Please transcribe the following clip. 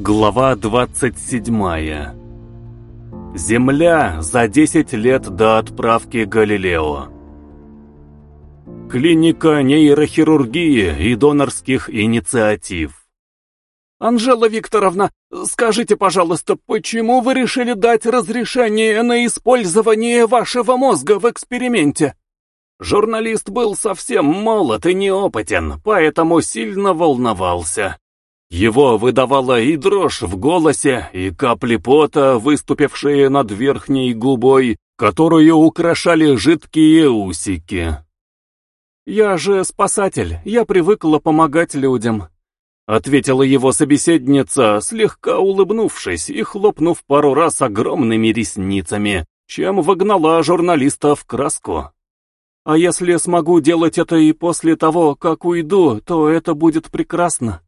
Глава 27 Земля за 10 лет до отправки Галилео Клиника нейрохирургии и донорских инициатив «Анжела Викторовна, скажите, пожалуйста, почему вы решили дать разрешение на использование вашего мозга в эксперименте?» Журналист был совсем молод и неопытен, поэтому сильно волновался. Его выдавала и дрожь в голосе, и капли пота, выступившие над верхней губой, которую украшали жидкие усики. «Я же спасатель, я привыкла помогать людям», — ответила его собеседница, слегка улыбнувшись и хлопнув пару раз огромными ресницами, чем вогнала журналиста в краску. «А если смогу делать это и после того, как уйду, то это будет прекрасно».